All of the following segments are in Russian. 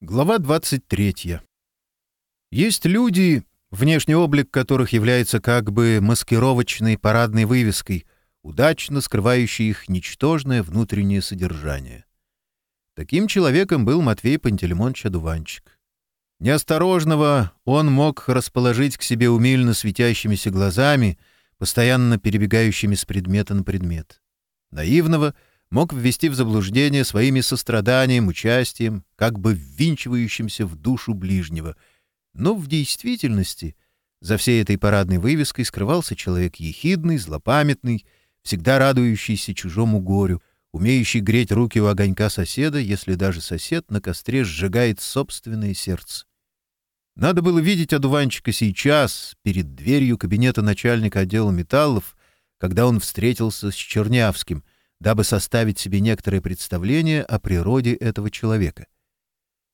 Глава 23. Есть люди, внешний облик которых является как бы маскировочной парадной вывеской, удачно скрывающей их ничтожное внутреннее содержание. Таким человеком был Матвей Пантелеймонович Адуванчик. Неосторожного он мог расположить к себе умильно светящимися глазами, постоянно перебегающими с предмета на предмет. Наивного — мог ввести в заблуждение своими состраданием, участием, как бы ввинчивающимся в душу ближнего. Но в действительности за всей этой парадной вывеской скрывался человек ехидный, злопамятный, всегда радующийся чужому горю, умеющий греть руки у огонька соседа, если даже сосед на костре сжигает собственное сердце. Надо было видеть одуванчика сейчас, перед дверью кабинета начальника отдела металлов, когда он встретился с Чернявским — дабы составить себе некоторое представление о природе этого человека.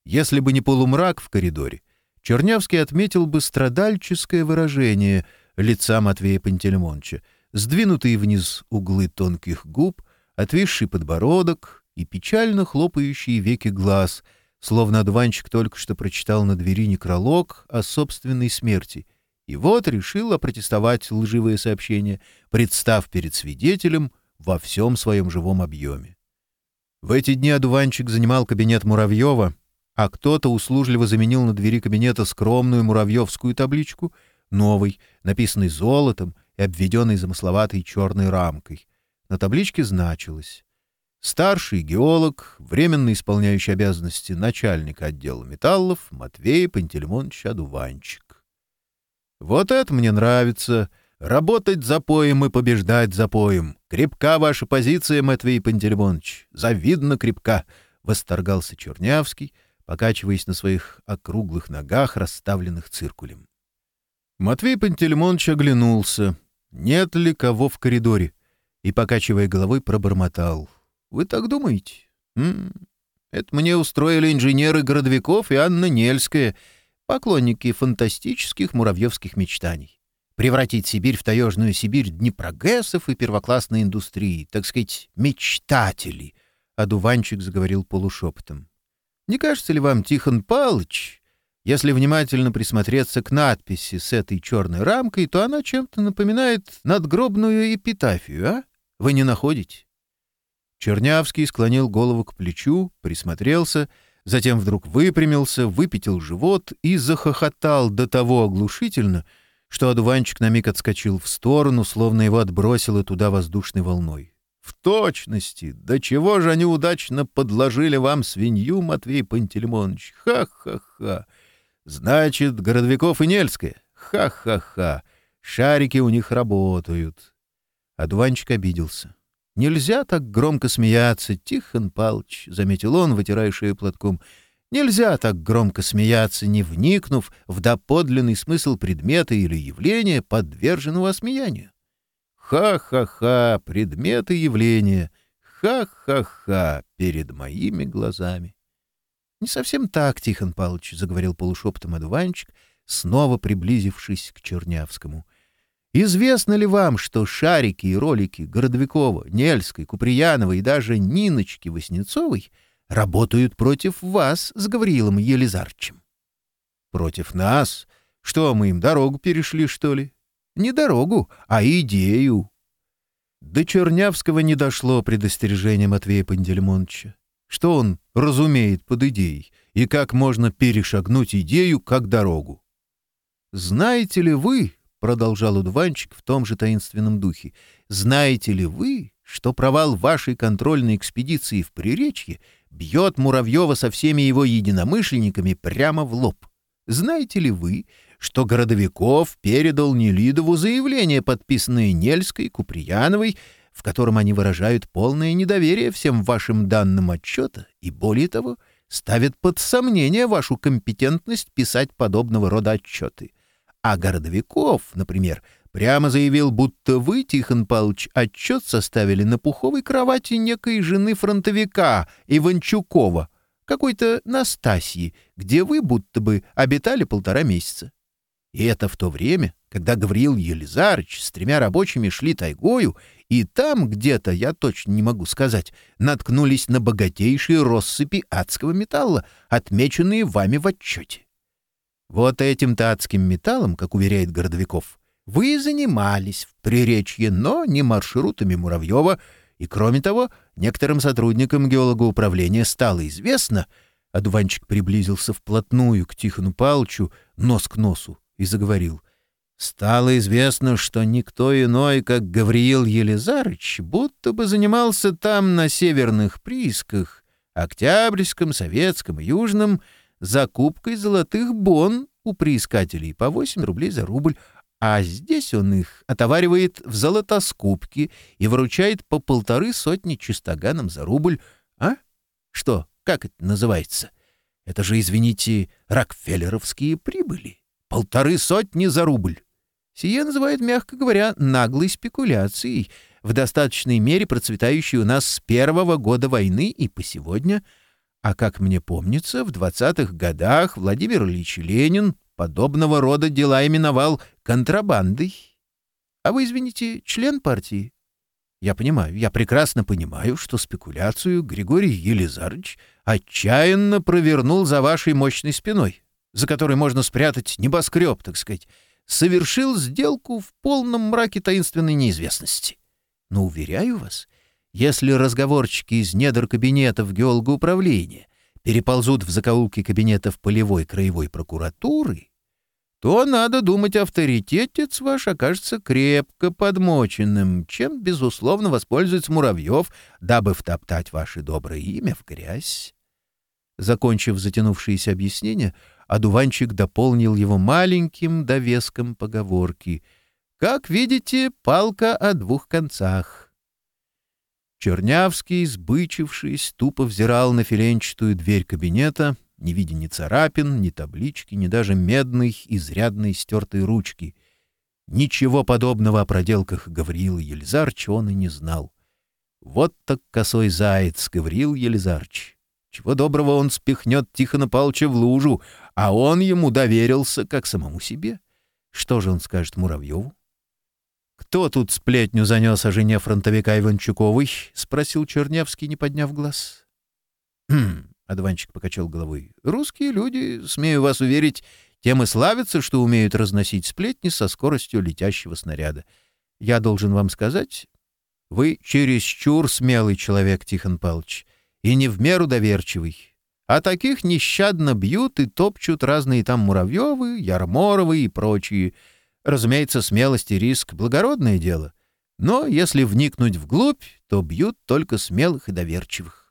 Если бы не полумрак в коридоре, Чернявский отметил бы страдальческое выражение лица Матвея Пантельмонча, сдвинутые вниз углы тонких губ, отвисший подбородок и печально хлопающие веки глаз, словно одуванчик только что прочитал на двери некролог о собственной смерти. И вот решил опротестовать лживое сообщение, представ перед свидетелем — во всем своем живом объеме. В эти дни одуванчик занимал кабинет Муравьева, а кто-то услужливо заменил на двери кабинета скромную муравьевскую табличку, новой, написанной золотом и обведенной замысловатой черной рамкой. На табличке значилось «Старший геолог, временно исполняющий обязанности начальника отдела металлов Матвей Пантелеймонович Одуванчик». «Вот это мне нравится!» Работать запоем и побеждать запоем. Крепка ваша позиция, Матвей Пантелеймонович. Завидно крепка, — восторгался Чернявский, покачиваясь на своих округлых ногах, расставленных циркулем. Матвей Пантелеймонович оглянулся. Нет ли кого в коридоре? И, покачивая головой, пробормотал. — Вы так думаете? М Это мне устроили инженеры Городвяков и Анна Нельская, поклонники фантастических муравьевских мечтаний превратить Сибирь в таежную Сибирь днепрогрессов и первоклассной индустрии, так сказать, мечтателей, — одуванчик заговорил полушепотом. — Не кажется ли вам, Тихон Палыч, если внимательно присмотреться к надписи с этой черной рамкой, то она чем-то напоминает надгробную эпитафию, а? Вы не находите? Чернявский склонил голову к плечу, присмотрелся — затем вдруг выпрямился, выпятил живот и захохотал до того оглушительно, что одуванчик на миг отскочил в сторону, словно его отбросило туда воздушной волной. «В точности! да чего же они удачно подложили вам свинью, Матвей Пантелеймонович? Ха-ха-ха! Значит, Городовиков и Нельская? Ха-ха-ха! Шарики у них работают!» Одуванчик обиделся. «Нельзя так громко смеяться, Тихон Палыч», — заметил он, вытирая шею платком. Нельзя так громко смеяться, не вникнув в доподлинный смысл предмета или явления, подверженного смеянию. Ха-ха-ха, предметы явления. Ха-ха-ха, перед моими глазами. — Не совсем так, Тихон Павлович, — заговорил полушепотом одуванчик, снова приблизившись к Чернявскому. — Известно ли вам, что шарики и ролики Городовикова, Нельской, Куприяновой и даже Ниночки Васнецовой — работают против вас с Гавриилом Елизарчем. Против нас? Что, мы им дорогу перешли, что ли? Не дорогу, а идею. До Чернявского не дошло предостережение Матвея Пандельмоновича. Что он разумеет под идеей, и как можно перешагнуть идею как дорогу? «Знаете ли вы, — продолжал Удванчик в том же таинственном духе, — знаете ли вы, что провал вашей контрольной экспедиции в Приречье бьет Муравьева со всеми его единомышленниками прямо в лоб. Знаете ли вы, что Городовиков передал Нелидову заявление, подписанное Нельской, Куприяновой, в котором они выражают полное недоверие всем вашим данным отчета и, более того, ставят под сомнение вашу компетентность писать подобного рода отчеты. А Городовиков, например, Прямо заявил, будто вы, Тихон Павлович, отчет составили на пуховой кровати некой жены фронтовика Иванчукова, какой-то Настасьи, где вы будто бы обитали полтора месяца. И это в то время, когда Гавриил Елизарыч с тремя рабочими шли тайгою, и там где-то, я точно не могу сказать, наткнулись на богатейшие россыпи адского металла, отмеченные вами в отчете. Вот этим-то адским металлом, как уверяет Городовиков, — вы занимались в Приречье, но не маршрутами Муравьева, и, кроме того, некоторым сотрудникам геологоуправления стало известно, а Дуванчик приблизился вплотную к Тихону Палчу, нос к носу, и заговорил. Стало известно, что никто иной, как Гавриил Елизарыч, будто бы занимался там на северных приисках, Октябрьском, Советском и Южном, закупкой золотых бон у приискателей по 8 рублей за рубль, а здесь он их отоваривает в золотоскупке и выручает по полторы сотни чистоганам за рубль. А? Что? Как это называется? Это же, извините, рокфеллеровские прибыли. Полторы сотни за рубль. Сие называют, мягко говоря, наглой спекуляцией, в достаточной мере процветающей у нас с первого года войны и по сегодня. А как мне помнится, в 20-х годах Владимир Ильич Ленин подобного рода дела именовал контрабандой. А вы, извините, член партии? Я понимаю, я прекрасно понимаю, что спекуляцию Григорий Елизарович отчаянно провернул за вашей мощной спиной, за которой можно спрятать небоскреб, так сказать, совершил сделку в полном мраке таинственной неизвестности. Но, уверяю вас, если разговорчики из недр кабинетов геологоуправления переползут в закоулки кабинетов полевой краевой прокуратуры, то надо думать, авторитетец ваш окажется крепко подмоченным, чем, безусловно, воспользуется Муравьев, дабы втоптать ваше доброе имя в грязь. Закончив затянувшееся объяснение, одуванчик дополнил его маленьким довеском поговорки. «Как видите, палка о двух концах». Чернявский, сбычившись, тупо взирал на филенчатую дверь кабинета — не видя ни царапин, ни таблички, ни даже медной, изрядной стертой ручки. Ничего подобного о проделках Гавриила Елизарча он и не знал. Вот так косой заяц Гавриил Елизарч. Чего доброго он спихнет Тихона Палча в лужу, а он ему доверился, как самому себе. Что же он скажет Муравьеву? «Кто тут сплетню занес о жене фронтовика Иванчуковой?» — спросил Чернявский, не подняв глаз. «Хм, Одуванчик покачал головой. «Русские люди, смею вас уверить, тем и славятся, что умеют разносить сплетни со скоростью летящего снаряда. Я должен вам сказать, вы чересчур смелый человек, Тихон Павлович, и не в меру доверчивый. А таких нещадно бьют и топчут разные там Муравьевы, Ярморовы и прочие. Разумеется, смелость и риск — благородное дело. Но если вникнуть вглубь, то бьют только смелых и доверчивых.